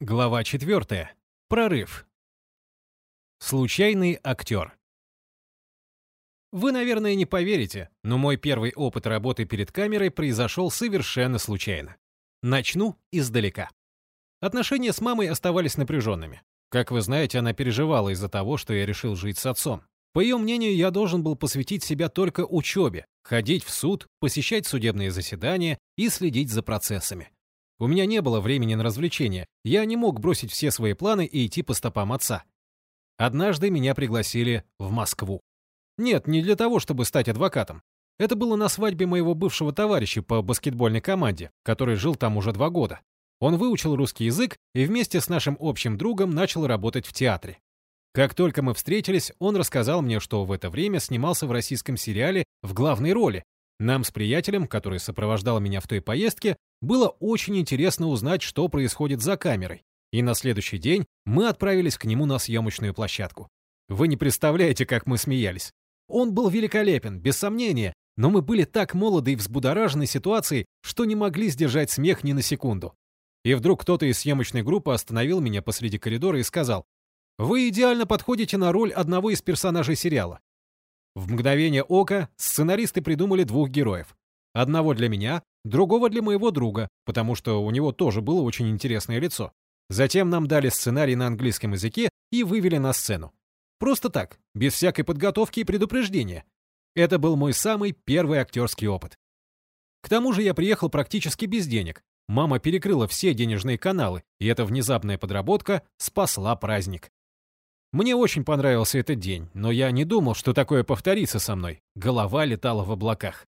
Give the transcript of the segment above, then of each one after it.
Глава 4. Прорыв. Случайный актер. Вы, наверное, не поверите, но мой первый опыт работы перед камерой произошел совершенно случайно. Начну издалека. Отношения с мамой оставались напряженными. Как вы знаете, она переживала из-за того, что я решил жить с отцом. По ее мнению, я должен был посвятить себя только учебе, ходить в суд, посещать судебные заседания и следить за процессами. У меня не было времени на развлечения, я не мог бросить все свои планы и идти по стопам отца. Однажды меня пригласили в Москву. Нет, не для того, чтобы стать адвокатом. Это было на свадьбе моего бывшего товарища по баскетбольной команде, который жил там уже два года. Он выучил русский язык и вместе с нашим общим другом начал работать в театре. Как только мы встретились, он рассказал мне, что в это время снимался в российском сериале в главной роли. Нам с приятелем, который сопровождал меня в той поездке, было очень интересно узнать, что происходит за камерой, и на следующий день мы отправились к нему на съемочную площадку. Вы не представляете, как мы смеялись. Он был великолепен, без сомнения, но мы были так молоды и взбудоражены ситуацией, что не могли сдержать смех ни на секунду. И вдруг кто-то из съемочной группы остановил меня посреди коридора и сказал, «Вы идеально подходите на роль одного из персонажей сериала». В мгновение ока сценаристы придумали двух героев. Одного для меня, другого для моего друга, потому что у него тоже было очень интересное лицо. Затем нам дали сценарий на английском языке и вывели на сцену. Просто так, без всякой подготовки и предупреждения. Это был мой самый первый актерский опыт. К тому же я приехал практически без денег. Мама перекрыла все денежные каналы, и эта внезапная подработка спасла праздник. Мне очень понравился этот день, но я не думал, что такое повторится со мной. Голова летала в облаках.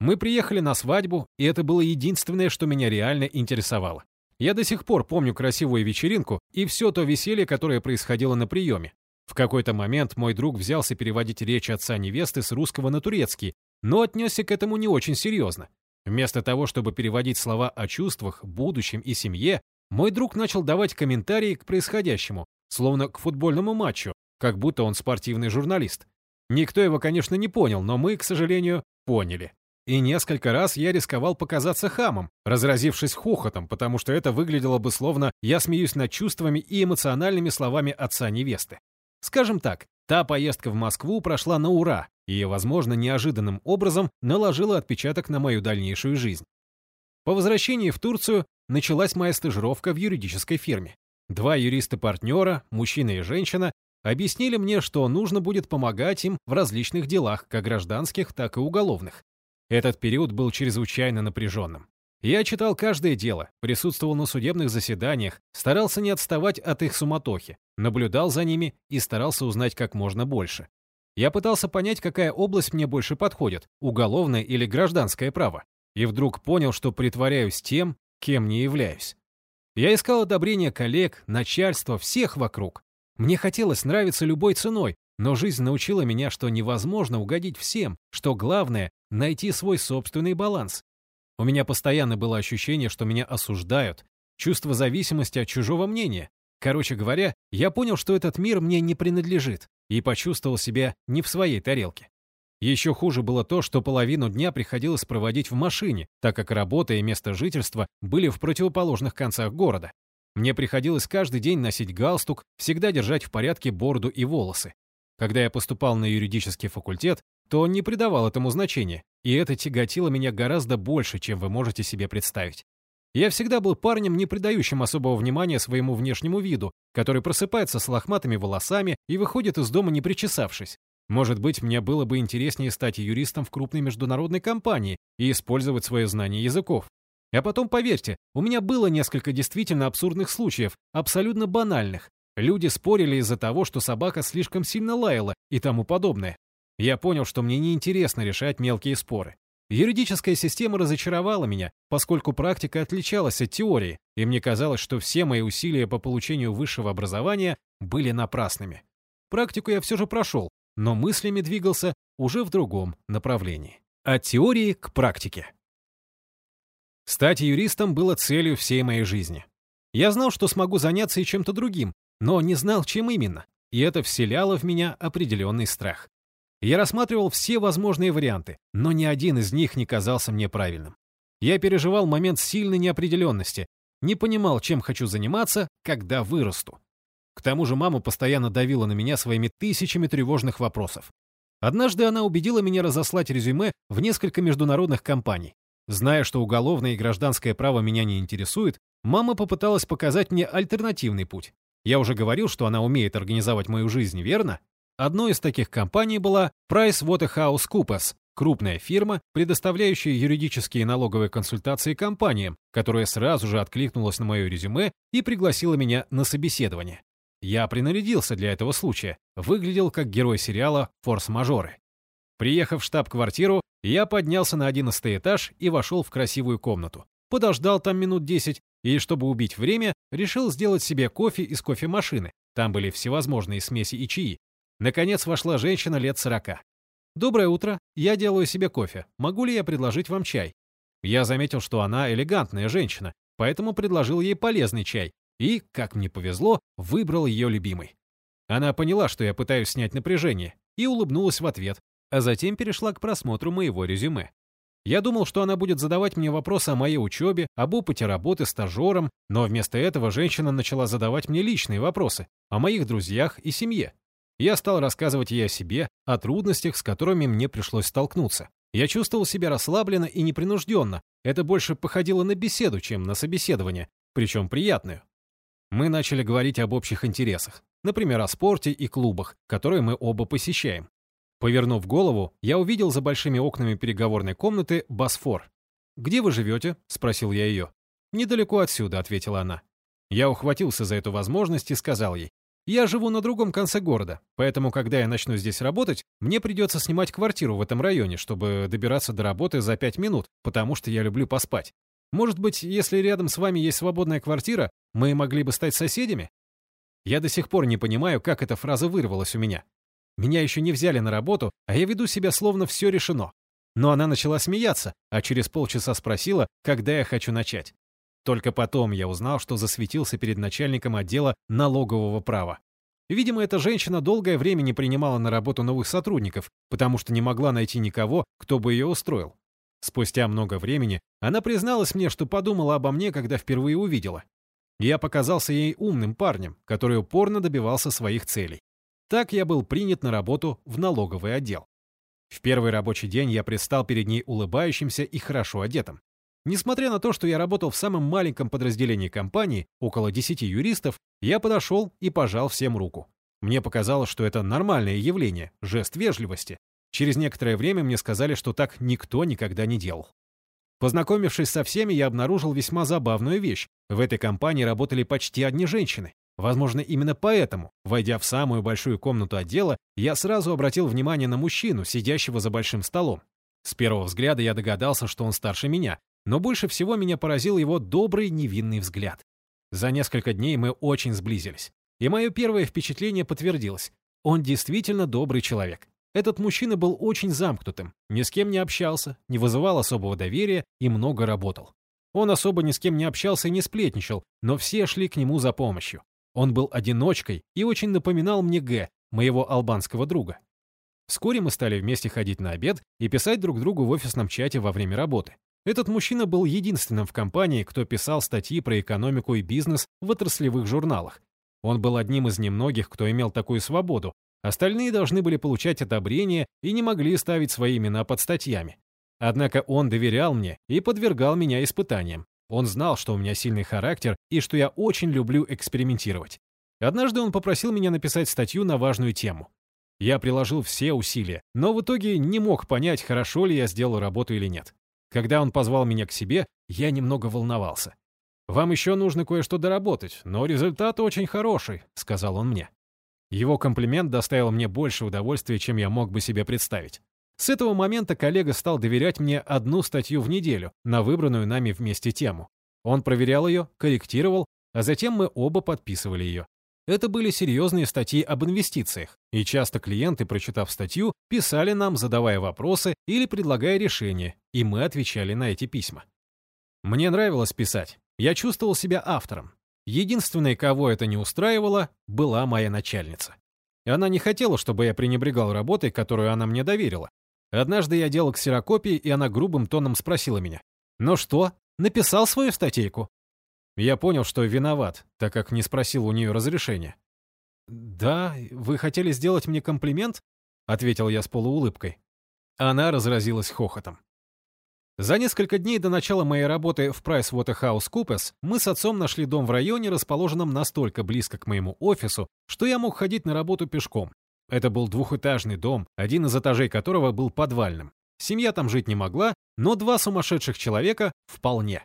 Мы приехали на свадьбу, и это было единственное, что меня реально интересовало. Я до сих пор помню красивую вечеринку и все то веселье, которое происходило на приеме. В какой-то момент мой друг взялся переводить речь отца невесты с русского на турецкий, но отнесся к этому не очень серьезно. Вместо того, чтобы переводить слова о чувствах, будущем и семье, мой друг начал давать комментарии к происходящему, словно к футбольному матчу, как будто он спортивный журналист. Никто его, конечно, не понял, но мы, к сожалению, поняли. И несколько раз я рисковал показаться хамом, разразившись хохотом, потому что это выглядело бы словно я смеюсь над чувствами и эмоциональными словами отца невесты. Скажем так, та поездка в Москву прошла на ура и, возможно, неожиданным образом наложила отпечаток на мою дальнейшую жизнь. По возвращении в Турцию началась моя стажировка в юридической фирме. Два юриста-партнера, мужчина и женщина, объяснили мне, что нужно будет помогать им в различных делах, как гражданских, так и уголовных. Этот период был чрезвычайно напряженным. Я читал каждое дело, присутствовал на судебных заседаниях, старался не отставать от их суматохи, наблюдал за ними и старался узнать как можно больше. Я пытался понять, какая область мне больше подходит, уголовное или гражданское право, и вдруг понял, что притворяюсь тем, кем не являюсь. Я искал одобрения коллег, начальства, всех вокруг. Мне хотелось нравиться любой ценой, но жизнь научила меня, что невозможно угодить всем, что главное — найти свой собственный баланс. У меня постоянно было ощущение, что меня осуждают, чувство зависимости от чужого мнения. Короче говоря, я понял, что этот мир мне не принадлежит, и почувствовал себя не в своей тарелке. Еще хуже было то, что половину дня приходилось проводить в машине, так как работа и место жительства были в противоположных концах города. Мне приходилось каждый день носить галстук, всегда держать в порядке бороду и волосы. Когда я поступал на юридический факультет, то не придавал этому значения, и это тяготило меня гораздо больше, чем вы можете себе представить. Я всегда был парнем, не придающим особого внимания своему внешнему виду, который просыпается с лохматыми волосами и выходит из дома не причесавшись. Может быть, мне было бы интереснее стать юристом в крупной международной компании и использовать свое знание языков. А потом, поверьте, у меня было несколько действительно абсурдных случаев, абсолютно банальных, Люди спорили из-за того, что собака слишком сильно лаяла и тому подобное. Я понял, что мне неинтересно решать мелкие споры. Юридическая система разочаровала меня, поскольку практика отличалась от теории, и мне казалось, что все мои усилия по получению высшего образования были напрасными. Практику я все же прошел, но мыслями двигался уже в другом направлении. От теории к практике. Стать юристом было целью всей моей жизни. Я знал, что смогу заняться и чем-то другим, но не знал, чем именно, и это вселяло в меня определенный страх. Я рассматривал все возможные варианты, но ни один из них не казался мне правильным. Я переживал момент сильной неопределенности, Не понимал, чем хочу заниматься, когда вырасту. К тому же мама постоянно давила на меня своими тысячами тревожных вопросов. Однажды она убедила меня разослать резюме в несколько международных компаний. Зная, что уголовное и гражданское право меня не интересует, мама попыталась показать мне альтернативный путь. Я уже говорил, что она умеет организовать мою жизнь, верно? Одной из таких компаний была PricewaterhouseCoopers, крупная фирма, предоставляющая юридические и налоговые консультации компаниям, которая сразу же откликнулась на мое резюме и пригласила меня на собеседование. Я принарядился для этого случая, выглядел как герой сериала «Форс-мажоры». Приехав в штаб-квартиру, я поднялся на одиннадцатый этаж и вошел в красивую комнату. Подождал там минут десять и, чтобы убить время, решил сделать себе кофе из кофемашины. Там были всевозможные смеси и чаи. Наконец вошла женщина лет сорока. «Доброе утро. Я делаю себе кофе. Могу ли я предложить вам чай?» Я заметил, что она элегантная женщина, поэтому предложил ей полезный чай и, как мне повезло, выбрал ее любимый. Она поняла, что я пытаюсь снять напряжение, и улыбнулась в ответ, а затем перешла к просмотру моего резюме. Я думал, что она будет задавать мне вопросы о моей учебе, об опыте работы стажером, но вместо этого женщина начала задавать мне личные вопросы о моих друзьях и семье. Я стал рассказывать ей о себе, о трудностях, с которыми мне пришлось столкнуться. Я чувствовал себя расслабленно и непринужденно. Это больше походило на беседу, чем на собеседование, причем приятную. Мы начали говорить об общих интересах, например, о спорте и клубах, которые мы оба посещаем. Повернув голову, я увидел за большими окнами переговорной комнаты Босфор. «Где вы живете?» — спросил я ее. «Недалеко отсюда», — ответила она. Я ухватился за эту возможность и сказал ей. «Я живу на другом конце города, поэтому, когда я начну здесь работать, мне придется снимать квартиру в этом районе, чтобы добираться до работы за пять минут, потому что я люблю поспать. Может быть, если рядом с вами есть свободная квартира, мы могли бы стать соседями?» Я до сих пор не понимаю, как эта фраза вырвалась у меня. Меня еще не взяли на работу, а я веду себя словно все решено. Но она начала смеяться, а через полчаса спросила, когда я хочу начать. Только потом я узнал, что засветился перед начальником отдела налогового права. Видимо, эта женщина долгое время не принимала на работу новых сотрудников, потому что не могла найти никого, кто бы ее устроил. Спустя много времени она призналась мне, что подумала обо мне, когда впервые увидела. Я показался ей умным парнем, который упорно добивался своих целей. Так я был принят на работу в налоговый отдел. В первый рабочий день я предстал перед ней улыбающимся и хорошо одетым. Несмотря на то, что я работал в самом маленьком подразделении компании, около 10 юристов, я подошел и пожал всем руку. Мне показалось, что это нормальное явление, жест вежливости. Через некоторое время мне сказали, что так никто никогда не делал. Познакомившись со всеми, я обнаружил весьма забавную вещь. В этой компании работали почти одни женщины. Возможно, именно поэтому, войдя в самую большую комнату отдела, я сразу обратил внимание на мужчину, сидящего за большим столом. С первого взгляда я догадался, что он старше меня, но больше всего меня поразил его добрый невинный взгляд. За несколько дней мы очень сблизились. И мое первое впечатление подтвердилось. Он действительно добрый человек. Этот мужчина был очень замкнутым, ни с кем не общался, не вызывал особого доверия и много работал. Он особо ни с кем не общался и не сплетничал, но все шли к нему за помощью. Он был одиночкой и очень напоминал мне Г, моего албанского друга. Вскоре мы стали вместе ходить на обед и писать друг другу в офисном чате во время работы. Этот мужчина был единственным в компании, кто писал статьи про экономику и бизнес в отраслевых журналах. Он был одним из немногих, кто имел такую свободу. Остальные должны были получать одобрение и не могли ставить свои имена под статьями. Однако он доверял мне и подвергал меня испытаниям. Он знал, что у меня сильный характер и что я очень люблю экспериментировать. Однажды он попросил меня написать статью на важную тему. Я приложил все усилия, но в итоге не мог понять, хорошо ли я сделал работу или нет. Когда он позвал меня к себе, я немного волновался. «Вам еще нужно кое-что доработать, но результат очень хороший», — сказал он мне. Его комплимент доставил мне больше удовольствия, чем я мог бы себе представить. С этого момента коллега стал доверять мне одну статью в неделю на выбранную нами вместе тему. Он проверял ее, корректировал, а затем мы оба подписывали ее. Это были серьезные статьи об инвестициях, и часто клиенты, прочитав статью, писали нам, задавая вопросы или предлагая решения, и мы отвечали на эти письма. Мне нравилось писать. Я чувствовал себя автором. Единственной, кого это не устраивало, была моя начальница. Она не хотела, чтобы я пренебрегал работой, которую она мне доверила, Однажды я делал ксерокопии, и она грубым тоном спросила меня. «Ну что, написал свою статейку?» Я понял, что виноват, так как не спросил у нее разрешения. «Да, вы хотели сделать мне комплимент?» — ответил я с полуулыбкой. Она разразилась хохотом. За несколько дней до начала моей работы в PricewaterhouseCoopers мы с отцом нашли дом в районе, расположенном настолько близко к моему офису, что я мог ходить на работу пешком. Это был двухэтажный дом, один из этажей которого был подвальным. Семья там жить не могла, но два сумасшедших человека — вполне.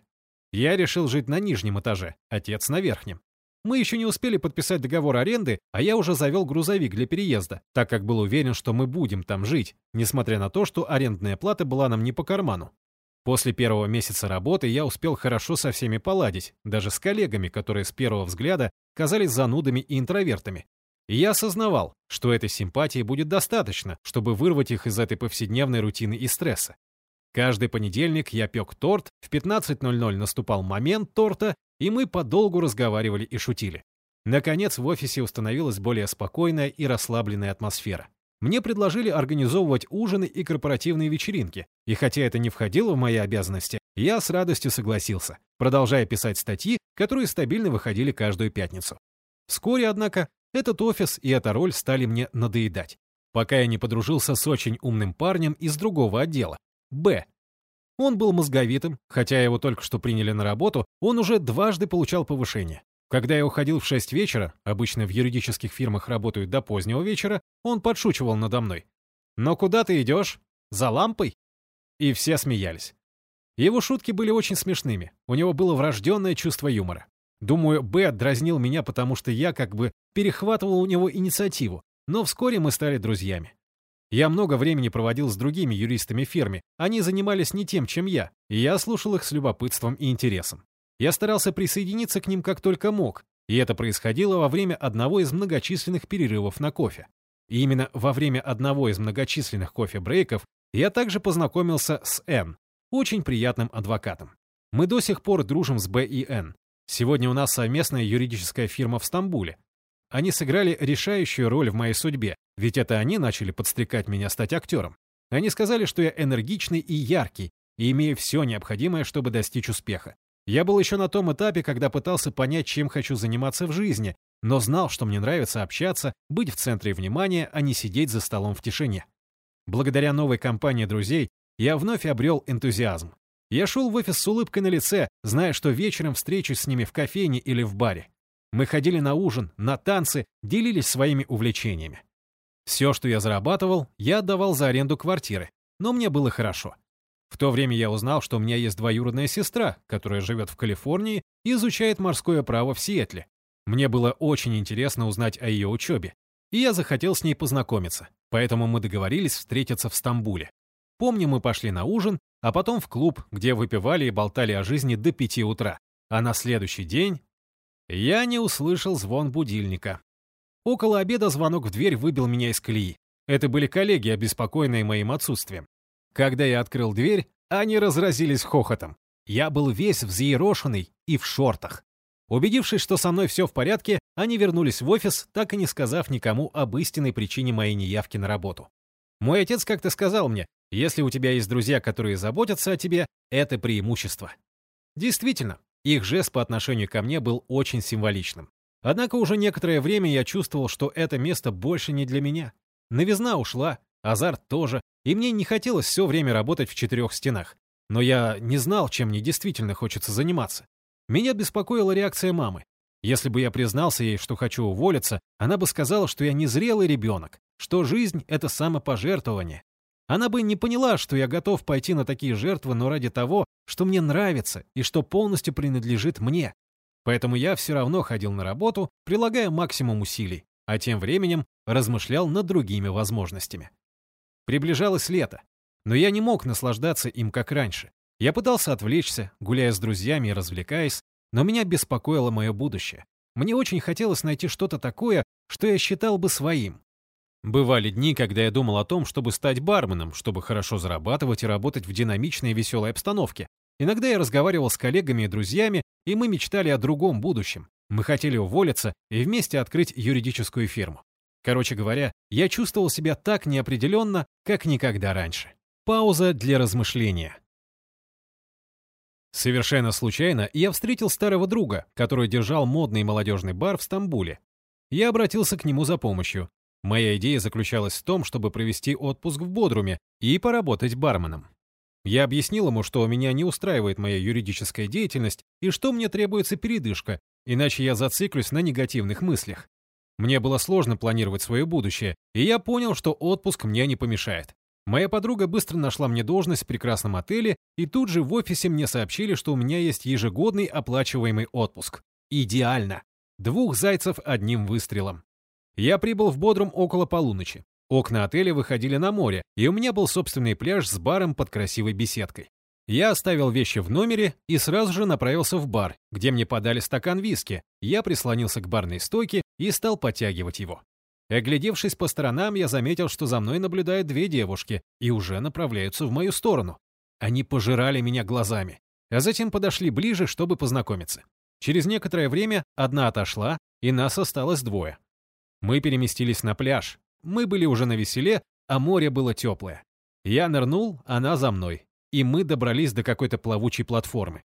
Я решил жить на нижнем этаже, отец на верхнем. Мы еще не успели подписать договор аренды, а я уже завел грузовик для переезда, так как был уверен, что мы будем там жить, несмотря на то, что арендная плата была нам не по карману. После первого месяца работы я успел хорошо со всеми поладить, даже с коллегами, которые с первого взгляда казались занудами и интровертами. Я осознавал, что этой симпатии будет достаточно, чтобы вырвать их из этой повседневной рутины и стресса. Каждый понедельник я пек торт, в 15.00 наступал момент торта, и мы подолгу разговаривали и шутили. Наконец в офисе установилась более спокойная и расслабленная атмосфера. Мне предложили организовывать ужины и корпоративные вечеринки, и хотя это не входило в мои обязанности, я с радостью согласился, продолжая писать статьи, которые стабильно выходили каждую пятницу. Вскоре, однако, этот офис и эта роль стали мне надоедать, пока я не подружился с очень умным парнем из другого отдела, Б. Он был мозговитым, хотя его только что приняли на работу, он уже дважды получал повышение. Когда я уходил в 6 вечера, обычно в юридических фирмах работают до позднего вечера, он подшучивал надо мной. «Но куда ты идешь? За лампой?» И все смеялись. Его шутки были очень смешными, у него было врожденное чувство юмора. Думаю, Б дразнил меня, потому что я как бы перехватывал у него инициативу, но вскоре мы стали друзьями. Я много времени проводил с другими юристами фирмы, они занимались не тем, чем я, и я слушал их с любопытством и интересом. Я старался присоединиться к ним как только мог, и это происходило во время одного из многочисленных перерывов на кофе. И именно во время одного из многочисленных кофе-брейков я также познакомился с Н, очень приятным адвокатом. Мы до сих пор дружим с Б и Н. Сегодня у нас совместная юридическая фирма в Стамбуле. Они сыграли решающую роль в моей судьбе, ведь это они начали подстрекать меня стать актером. Они сказали, что я энергичный и яркий, и имею все необходимое, чтобы достичь успеха. Я был еще на том этапе, когда пытался понять, чем хочу заниматься в жизни, но знал, что мне нравится общаться, быть в центре внимания, а не сидеть за столом в тишине. Благодаря новой компании друзей я вновь обрел энтузиазм. Я шел в офис с улыбкой на лице, зная, что вечером встречусь с ними в кофейне или в баре. Мы ходили на ужин, на танцы, делились своими увлечениями. Все, что я зарабатывал, я отдавал за аренду квартиры, но мне было хорошо. В то время я узнал, что у меня есть двоюродная сестра, которая живет в Калифорнии и изучает морское право в Сиэтле. Мне было очень интересно узнать о ее учебе, и я захотел с ней познакомиться, поэтому мы договорились встретиться в Стамбуле. Помню, мы пошли на ужин, а потом в клуб, где выпивали и болтали о жизни до пяти утра. А на следующий день я не услышал звон будильника. Около обеда звонок в дверь выбил меня из колеи. Это были коллеги, обеспокоенные моим отсутствием. Когда я открыл дверь, они разразились хохотом. Я был весь взъерошенный и в шортах. Убедившись, что со мной все в порядке, они вернулись в офис, так и не сказав никому об истинной причине моей неявки на работу. Мой отец как-то сказал мне, если у тебя есть друзья, которые заботятся о тебе, это преимущество. Действительно, их жест по отношению ко мне был очень символичным. Однако уже некоторое время я чувствовал, что это место больше не для меня. Новизна ушла, азарт тоже, и мне не хотелось все время работать в четырех стенах. Но я не знал, чем мне действительно хочется заниматься. Меня беспокоила реакция мамы. Если бы я признался ей, что хочу уволиться, она бы сказала, что я незрелый ребенок, что жизнь — это самопожертвование. Она бы не поняла, что я готов пойти на такие жертвы, но ради того, что мне нравится и что полностью принадлежит мне. Поэтому я все равно ходил на работу, прилагая максимум усилий, а тем временем размышлял над другими возможностями. Приближалось лето, но я не мог наслаждаться им как раньше. Я пытался отвлечься, гуляя с друзьями и развлекаясь, но меня беспокоило мое будущее. Мне очень хотелось найти что-то такое, что я считал бы своим. Бывали дни, когда я думал о том, чтобы стать барменом, чтобы хорошо зарабатывать и работать в динамичной и веселой обстановке. Иногда я разговаривал с коллегами и друзьями, и мы мечтали о другом будущем. Мы хотели уволиться и вместе открыть юридическую фирму. Короче говоря, я чувствовал себя так неопределенно, как никогда раньше. Пауза для размышления. Совершенно случайно я встретил старого друга, который держал модный молодежный бар в Стамбуле. Я обратился к нему за помощью. Моя идея заключалась в том, чтобы провести отпуск в Бодруме и поработать барменом. Я объяснил ему, что меня не устраивает моя юридическая деятельность и что мне требуется передышка, иначе я зациклюсь на негативных мыслях. Мне было сложно планировать свое будущее, и я понял, что отпуск мне не помешает. Моя подруга быстро нашла мне должность в прекрасном отеле, и тут же в офисе мне сообщили, что у меня есть ежегодный оплачиваемый отпуск. Идеально. Двух зайцев одним выстрелом. Я прибыл в Бодрум около полуночи. Окна отеля выходили на море, и у меня был собственный пляж с баром под красивой беседкой. Я оставил вещи в номере и сразу же направился в бар, где мне подали стакан виски. Я прислонился к барной стойке и стал подтягивать его. Оглядевшись по сторонам, я заметил, что за мной наблюдают две девушки и уже направляются в мою сторону. Они пожирали меня глазами, а затем подошли ближе, чтобы познакомиться. Через некоторое время одна отошла, и нас осталось двое. Мы переместились на пляж. Мы были уже на веселе, а море было теплое. Я нырнул, она за мной, и мы добрались до какой-то плавучей платформы.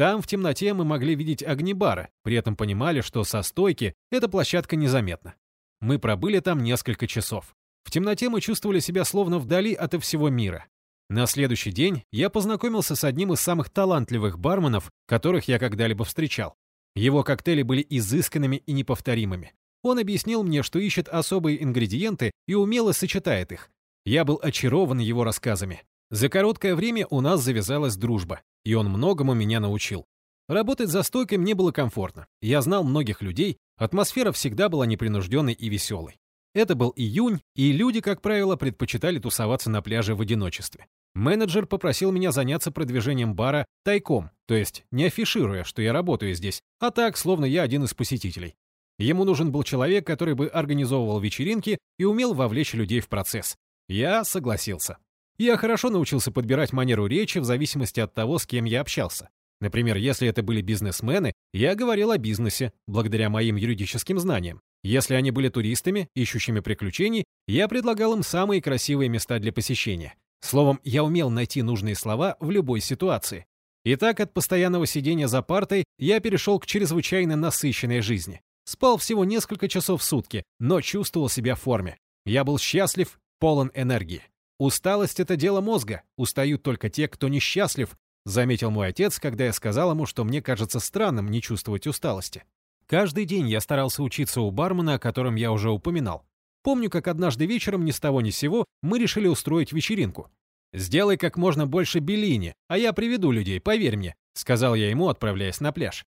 Там в темноте мы могли видеть огни бара, при этом понимали, что со стойки эта площадка незаметна. Мы пробыли там несколько часов. В темноте мы чувствовали себя словно вдали от всего мира. На следующий день я познакомился с одним из самых талантливых барменов, которых я когда-либо встречал. Его коктейли были изысканными и неповторимыми. Он объяснил мне, что ищет особые ингредиенты и умело сочетает их. Я был очарован его рассказами. За короткое время у нас завязалась дружба, и он многому меня научил. Работать за стойкой мне было комфортно. Я знал многих людей, Атмосфера всегда была непринужденной и веселой. Это был июнь, и люди, как правило, предпочитали тусоваться на пляже в одиночестве. Менеджер попросил меня заняться продвижением бара тайком, то есть не афишируя, что я работаю здесь, а так, словно я один из посетителей. Ему нужен был человек, который бы организовывал вечеринки и умел вовлечь людей в процесс. Я согласился. Я хорошо научился подбирать манеру речи в зависимости от того, с кем я общался. Например, если это были бизнесмены, я говорил о бизнесе, благодаря моим юридическим знаниям. Если они были туристами, ищущими приключений, я предлагал им самые красивые места для посещения. Словом, я умел найти нужные слова в любой ситуации. Итак, от постоянного сидения за партой я перешел к чрезвычайно насыщенной жизни. Спал всего несколько часов в сутки, но чувствовал себя в форме. Я был счастлив, полон энергии. Усталость — это дело мозга. Устают только те, кто несчастлив, Заметил мой отец, когда я сказал ему, что мне кажется странным не чувствовать усталости. Каждый день я старался учиться у бармена, о котором я уже упоминал. Помню, как однажды вечером ни с того ни сего мы решили устроить вечеринку. «Сделай как можно больше белини, а я приведу людей, поверь мне», — сказал я ему, отправляясь на пляж.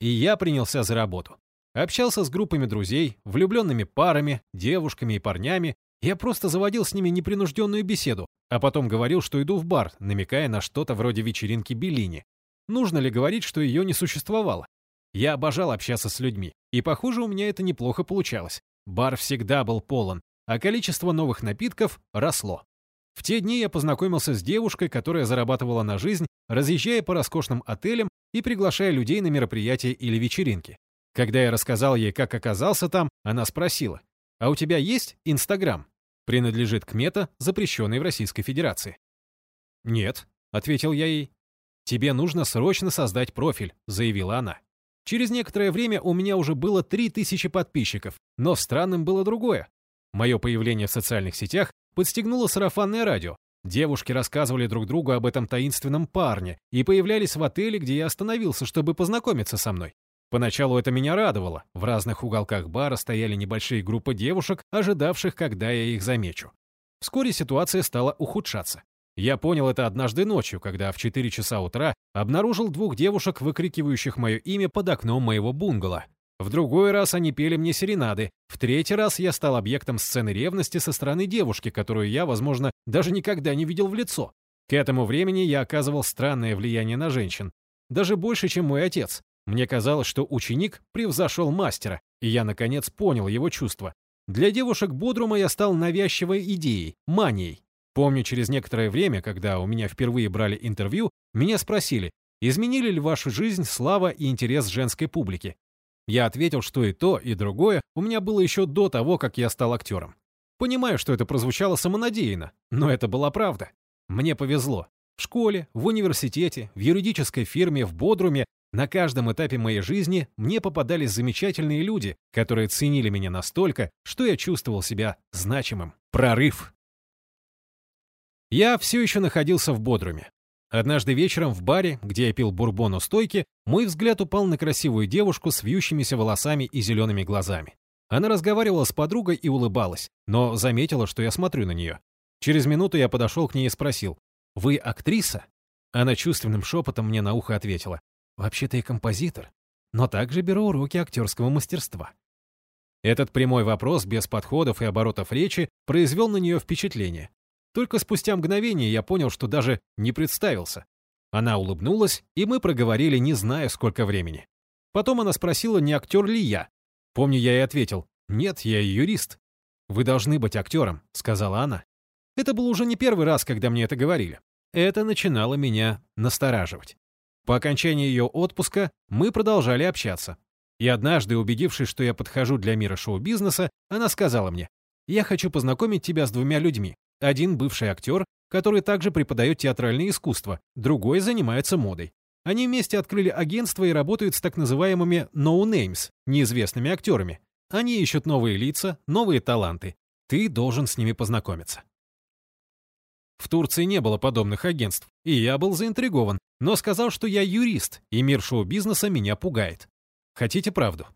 И я принялся за работу. Общался с группами друзей, влюбленными парами, девушками и парнями, я просто заводил с ними непринужденную беседу, а потом говорил, что иду в бар, намекая на что-то вроде вечеринки Беллини. Нужно ли говорить, что ее не существовало? Я обожал общаться с людьми, и, похоже, у меня это неплохо получалось. Бар всегда был полон, а количество новых напитков росло. В те дни я познакомился с девушкой, которая зарабатывала на жизнь, разъезжая по роскошным отелям и приглашая людей на мероприятия или вечеринки. Когда я рассказал ей, как оказался там, она спросила, «А у тебя есть Инстаграм?» Принадлежит к мета, запрещенной в Российской Федерации. «Нет», — ответил я ей. «Тебе нужно срочно создать профиль», — заявила она. Через некоторое время у меня уже было 3000 подписчиков, но странным было другое. Мое появление в социальных сетях подстегнуло сарафанное радио. Девушки рассказывали друг другу об этом таинственном парне и появлялись в отеле, где я остановился, чтобы познакомиться со мной. Поначалу это меня радовало. В разных уголках бара стояли небольшие группы девушек, ожидавших, когда я их замечу. Вскоре ситуация стала ухудшаться. Я понял это однажды ночью, когда в 4 часа утра обнаружил двух девушек, выкрикивающих мое имя под окном моего бунгало. В другой раз они пели мне серенады. В третий раз я стал объектом сцены ревности со стороны девушки, которую я, возможно, даже никогда не видел в лицо. К этому времени я оказывал странное влияние на женщин. Даже больше, чем мой отец. Мне казалось, что ученик превзошел мастера, и я, наконец, понял его чувства. Для девушек Бодрума я стал навязчивой идеей, манией. Помню, через некоторое время, когда у меня впервые брали интервью, меня спросили, изменили ли вашу жизнь слава и интерес женской публики. Я ответил, что и то, и другое у меня было еще до того, как я стал актером. Понимаю, что это прозвучало самонадеянно, но это была правда. Мне повезло. В школе, в университете, в юридической фирме, в Бодруме, на каждом этапе моей жизни мне попадались замечательные люди, которые ценили меня настолько, что я чувствовал себя значимым. Прорыв. Я все еще находился в Бодруме. Однажды вечером в баре, где я пил бурбон у стойки, мой взгляд упал на красивую девушку с вьющимися волосами и зелеными глазами. Она разговаривала с подругой и улыбалась, но заметила, что я смотрю на нее. Через минуту я подошел к ней и спросил, «Вы актриса?» Она чувственным шепотом мне на ухо ответила, Вообще-то и композитор, но также беру уроки актерского мастерства. Этот прямой вопрос без подходов и оборотов речи произвел на нее впечатление. Только спустя мгновение я понял, что даже не представился. Она улыбнулась, и мы проговорили, не зная, сколько времени. Потом она спросила, не актер ли я. Помню, я ей ответил, «Нет, я юрист». «Вы должны быть актером», — сказала она. Это был уже не первый раз, когда мне это говорили. Это начинало меня настораживать. По окончании ее отпуска мы продолжали общаться. И однажды, убедившись, что я подхожу для мира шоу-бизнеса, она сказала мне, «Я хочу познакомить тебя с двумя людьми. Один бывший актер, который также преподает театральное искусство, другой занимается модой. Они вместе открыли агентство и работают с так называемыми no-names, неизвестными актерами. Они ищут новые лица, новые таланты. Ты должен с ними познакомиться. В Турции не было подобных агентств, и я был заинтригован, но сказал, что я юрист, и мир шоу-бизнеса меня пугает. Хотите правду?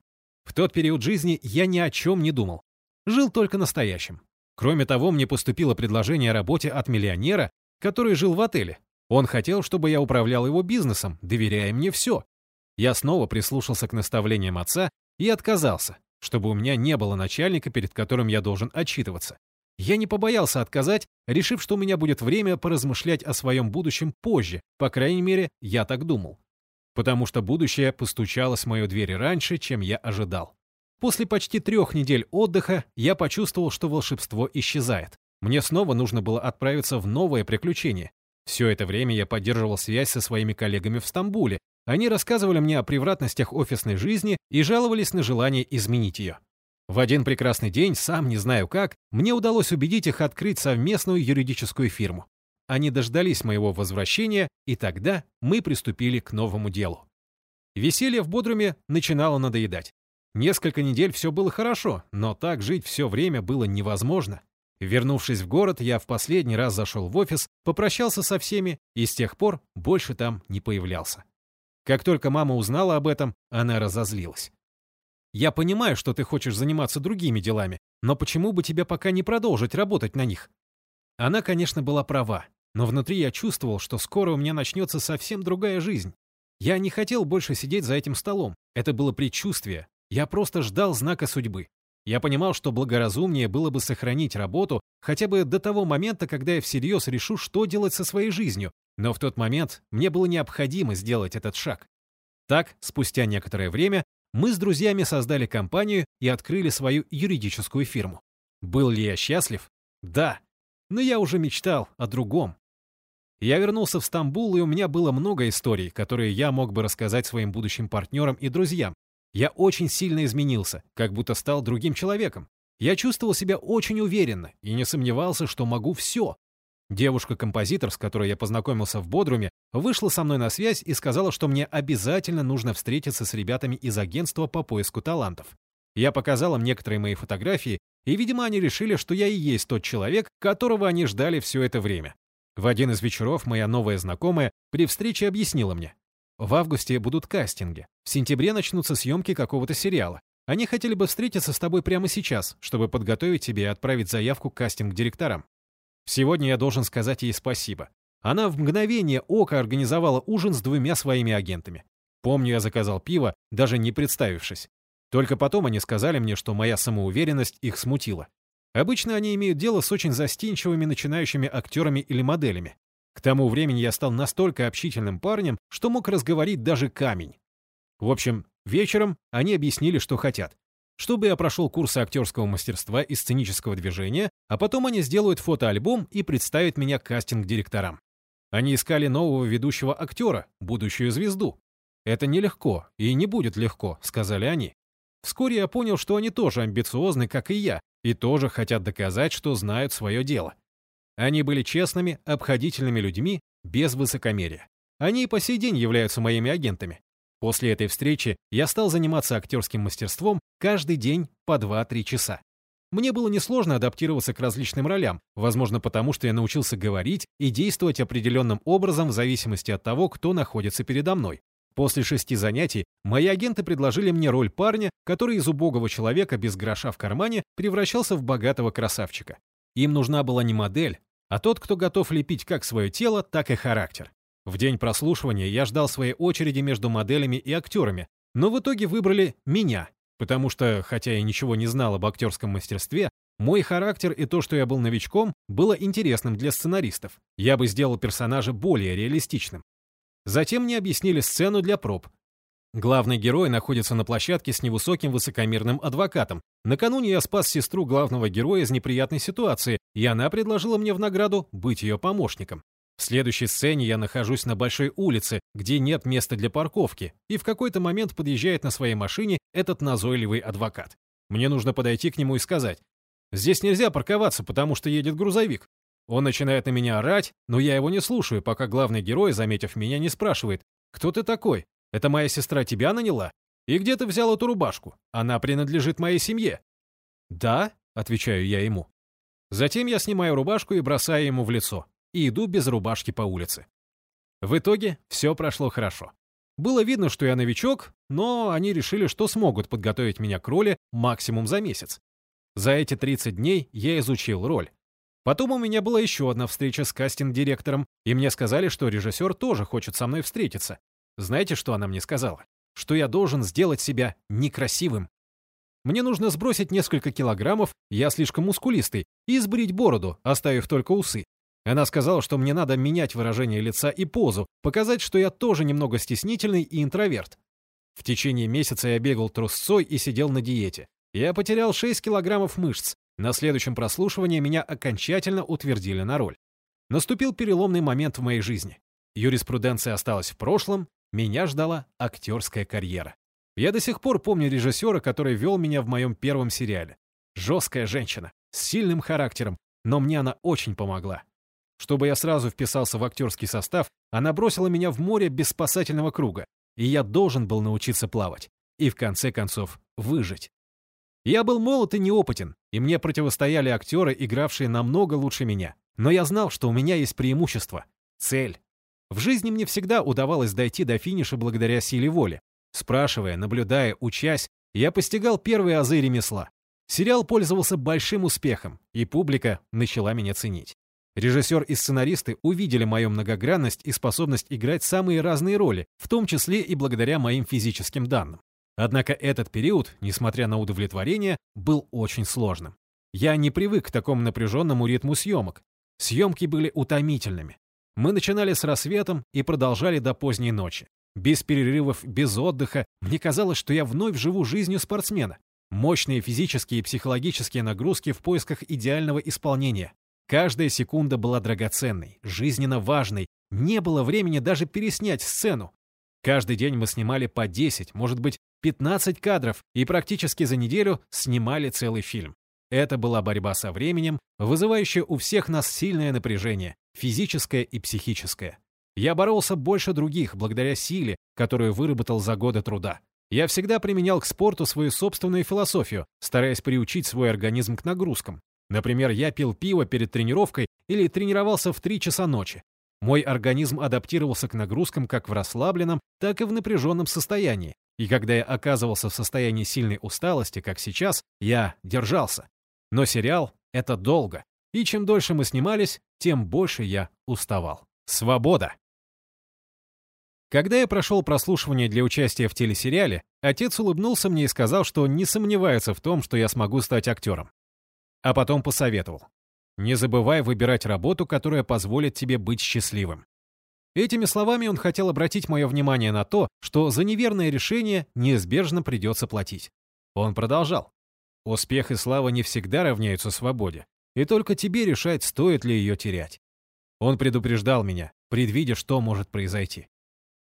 В тот период жизни я ни о чем не думал. Жил только настоящим. Кроме того, мне поступило предложение о работе от миллионера, который жил в отеле. Он хотел, чтобы я управлял его бизнесом, доверяя мне все. Я снова прислушался к наставлениям отца и отказался, чтобы у меня не было начальника, перед которым я должен отчитываться. Я не побоялся отказать, решив, что у меня будет время поразмышлять о своем будущем позже, по крайней мере, я так думал. Потому что будущее постучалось в мою дверь раньше, чем я ожидал. После почти трех недель отдыха я почувствовал, что волшебство исчезает. Мне снова нужно было отправиться в новое приключение. Все это время я поддерживал связь со своими коллегами в Стамбуле. Они рассказывали мне о превратностях офисной жизни и жаловались на желание изменить ее. В один прекрасный день, сам не знаю как, мне удалось убедить их открыть совместную юридическую фирму. Они дождались моего возвращения, и тогда мы приступили к новому делу. Веселье в Бодруме начинало надоедать. Несколько недель все было хорошо, но так жить все время было невозможно. Вернувшись в город, я в последний раз зашел в офис, попрощался со всеми и с тех пор больше там не появлялся. Как только мама узнала об этом, она разозлилась. Я понимаю, что ты хочешь заниматься другими делами, но почему бы тебе пока не продолжить работать на них? Она, конечно, была права, но внутри я чувствовал, что скоро у меня начнется совсем другая жизнь. Я не хотел больше сидеть за этим столом. Это было предчувствие. Я просто ждал знака судьбы. Я понимал, что благоразумнее было бы сохранить работу хотя бы до того момента, когда я всерьез решу, что делать со своей жизнью, но в тот момент мне было необходимо сделать этот шаг. Так, спустя некоторое время, мы с друзьями создали компанию и открыли свою юридическую фирму. Был ли я счастлив? Да. Но я уже мечтал о другом. Я вернулся в Стамбул, и у меня было много историй, которые я мог бы рассказать своим будущим партнерам и друзьям. Я очень сильно изменился, как будто стал другим человеком. Я чувствовал себя очень уверенно и не сомневался, что могу все, Девушка-композитор, с которой я познакомился в Бодруме, вышла со мной на связь и сказала, что мне обязательно нужно встретиться с ребятами из агентства по поиску талантов. Я показал им некоторые мои фотографии, и, видимо, они решили, что я и есть тот человек, которого они ждали все это время. В один из вечеров моя новая знакомая при встрече объяснила мне. В августе будут кастинги. В сентябре начнутся съемки какого-то сериала. Они хотели бы встретиться с тобой прямо сейчас, чтобы подготовить тебе и отправить заявку к кастинг-директорам. Сегодня я должен сказать ей спасибо. Она в мгновение ока организовала ужин с двумя своими агентами. Помню, я заказал пиво, даже не представившись. Только потом они сказали мне, что моя самоуверенность их смутила. Обычно они имеют дело с очень застенчивыми начинающими актерами или моделями. К тому времени я стал настолько общительным парнем, что мог разговорить даже камень. В общем, вечером они объяснили, что хотят чтобы я прошел курсы актерского мастерства и сценического движения, а потом они сделают фотоальбом и представят меня кастинг-директорам. Они искали нового ведущего актера, будущую звезду. «Это нелегко и не будет легко», — сказали они. Вскоре я понял, что они тоже амбициозны, как и я, и тоже хотят доказать, что знают свое дело. Они были честными, обходительными людьми, без высокомерия. Они и по сей день являются моими агентами. После этой встречи я стал заниматься актерским мастерством каждый день по 2-3 часа. Мне было несложно адаптироваться к различным ролям, возможно потому, что я научился говорить и действовать определенным образом в зависимости от того, кто находится передо мной. После шести занятий мои агенты предложили мне роль парня, который из убогого человека без гроша в кармане превращался в богатого красавчика. Им нужна была не модель, а тот, кто готов лепить как свое тело, так и характер. В день прослушивания я ждал своей очереди между моделями и актерами, но в итоге выбрали меня, потому что, хотя я ничего не знал об актерском мастерстве, мой характер и то, что я был новичком, было интересным для сценаристов. Я бы сделал персонажа более реалистичным. Затем мне объяснили сцену для проб. Главный герой находится на площадке с невысоким высокомерным адвокатом. Накануне я спас сестру главного героя из неприятной ситуации, и она предложила мне в награду быть ее помощником. В следующей сцене я нахожусь на большой улице, где нет места для парковки, и в какой-то момент подъезжает на своей машине этот назойливый адвокат. Мне нужно подойти к нему и сказать, «Здесь нельзя парковаться, потому что едет грузовик. Он начинает на меня орать, но я его не слушаю, пока главный герой, заметив меня, не спрашивает. «Кто ты такой? Это моя сестра тебя наняла? И где ты взял эту рубашку? Она принадлежит моей семье». «Да», — отвечаю я ему. Затем я снимаю рубашку и бросаю ему в лицо, и иду без рубашки по улице. В итоге все прошло хорошо. Было видно, что я новичок, но они решили, что смогут подготовить меня к роли максимум за месяц. За эти 30 дней я изучил роль, Потом у меня была еще одна встреча с кастинг-директором, и мне сказали, что режиссер тоже хочет со мной встретиться. Знаете, что она мне сказала? Что я должен сделать себя некрасивым. Мне нужно сбросить несколько килограммов, я слишком мускулистый, и сбрить бороду, оставив только усы. Она сказала, что мне надо менять выражение лица и позу, показать, что я тоже немного стеснительный и интроверт. В течение месяца я бегал трусцой и сидел на диете. Я потерял 6 килограммов мышц, на следующем прослушивании меня окончательно утвердили на роль. Наступил переломный момент в моей жизни. Юриспруденция осталась в прошлом, меня ждала актерская карьера. Я до сих пор помню режиссера, который вел меня в моем первом сериале. Жесткая женщина, с сильным характером, но мне она очень помогла. Чтобы я сразу вписался в актерский состав, она бросила меня в море без спасательного круга, и я должен был научиться плавать. И в конце концов выжить. Я был молод и неопытен, и мне противостояли актеры, игравшие намного лучше меня. Но я знал, что у меня есть преимущество — цель. В жизни мне всегда удавалось дойти до финиша благодаря силе воли. Спрашивая, наблюдая, учась, я постигал первые азы ремесла. Сериал пользовался большим успехом, и публика начала меня ценить. Режиссер и сценаристы увидели мою многогранность и способность играть самые разные роли, в том числе и благодаря моим физическим данным. Однако этот период, несмотря на удовлетворение, был очень сложным. Я не привык к такому напряженному ритму съемок. Съемки были утомительными. Мы начинали с рассветом и продолжали до поздней ночи. Без перерывов, без отдыха, мне казалось, что я вновь живу жизнью спортсмена. Мощные физические и психологические нагрузки в поисках идеального исполнения. Каждая секунда была драгоценной, жизненно важной. Не было времени даже переснять сцену. Каждый день мы снимали по 10, может быть, 15 кадров и практически за неделю снимали целый фильм. Это была борьба со временем, вызывающая у всех нас сильное напряжение, физическое и психическое. Я боролся больше других благодаря силе, которую выработал за годы труда. Я всегда применял к спорту свою собственную философию, стараясь приучить свой организм к нагрузкам. Например, я пил пиво перед тренировкой или тренировался в 3 часа ночи. Мой организм адаптировался к нагрузкам как в расслабленном, так и в напряженном состоянии, и когда я оказывался в состоянии сильной усталости, как сейчас, я держался. Но сериал — это долго, и чем дольше мы снимались, тем больше я уставал. Свобода! Когда я прошел прослушивание для участия в телесериале, отец улыбнулся мне и сказал, что не сомневается в том, что я смогу стать актером. А потом посоветовал. Не забывай выбирать работу, которая позволит тебе быть счастливым. Этими словами он хотел обратить мое внимание на то, что за неверное решение неизбежно придется платить. Он продолжал. Успех и слава не всегда равняются свободе, и только тебе решать, стоит ли ее терять. Он предупреждал меня, предвидя, что может произойти.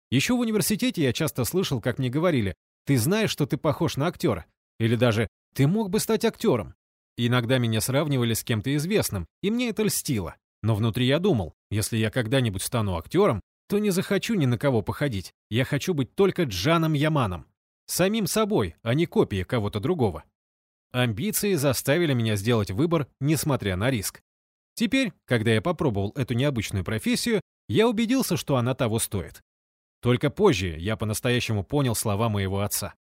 Еще в университете я часто слышал, как мне говорили, «Ты знаешь, что ты похож на актера», или даже «Ты мог бы стать актером». Иногда меня сравнивали с кем-то известным, и мне это льстило. Но внутри я думал, если я когда-нибудь стану актером, то не захочу ни на кого походить. Я хочу быть только Джаном Яманом. Самим собой, а не копией кого-то другого. Амбиции заставили меня сделать выбор, несмотря на риск. Теперь, когда я попробовал эту необычную профессию, я убедился, что она того стоит. Только позже я по-настоящему понял слова моего отца.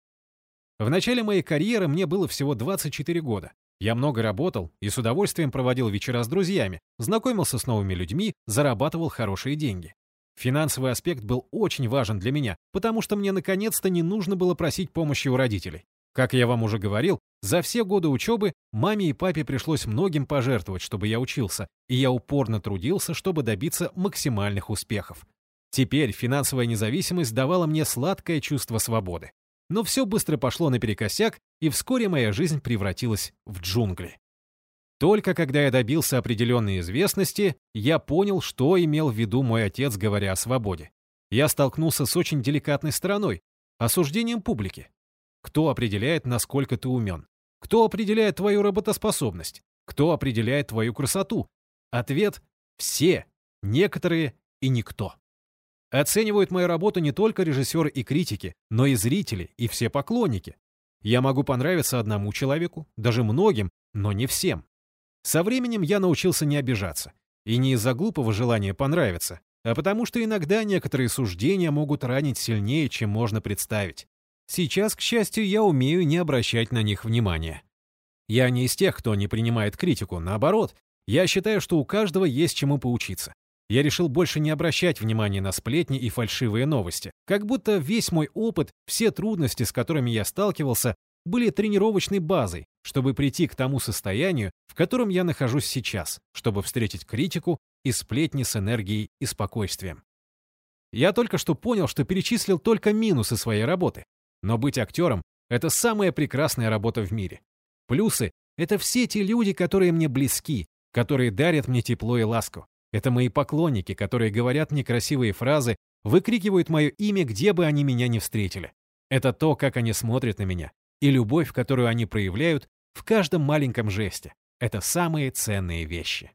В начале моей карьеры мне было всего 24 года. Я много работал и с удовольствием проводил вечера с друзьями, знакомился с новыми людьми, зарабатывал хорошие деньги. Финансовый аспект был очень важен для меня, потому что мне наконец-то не нужно было просить помощи у родителей. Как я вам уже говорил, за все годы учебы маме и папе пришлось многим пожертвовать, чтобы я учился, и я упорно трудился, чтобы добиться максимальных успехов. Теперь финансовая независимость давала мне сладкое чувство свободы. Но все быстро пошло наперекосяк, и вскоре моя жизнь превратилась в джунгли. Только когда я добился определенной известности, я понял, что имел в виду мой отец, говоря о свободе. Я столкнулся с очень деликатной стороной — осуждением публики. Кто определяет, насколько ты умен? Кто определяет твою работоспособность? Кто определяет твою красоту? Ответ — все, некоторые и никто. Оценивают мою работу не только режиссеры и критики, но и зрители, и все поклонники. Я могу понравиться одному человеку, даже многим, но не всем. Со временем я научился не обижаться. И не из-за глупого желания понравиться, а потому что иногда некоторые суждения могут ранить сильнее, чем можно представить. Сейчас, к счастью, я умею не обращать на них внимания. Я не из тех, кто не принимает критику, наоборот, я считаю, что у каждого есть чему поучиться. Я решил больше не обращать внимания на сплетни и фальшивые новости, как будто весь мой опыт, все трудности, с которыми я сталкивался, были тренировочной базой, чтобы прийти к тому состоянию, в котором я нахожусь сейчас, чтобы встретить критику и сплетни с энергией и спокойствием. Я только что понял, что перечислил только минусы своей работы, но быть актером — это самая прекрасная работа в мире. Плюсы — это все те люди, которые мне близки, которые дарят мне тепло и ласку, это мои поклонники, которые говорят мне красивые фразы, выкрикивают мое имя, где бы они меня не встретили. Это то, как они смотрят на меня, и любовь, которую они проявляют в каждом маленьком жесте. Это самые ценные вещи.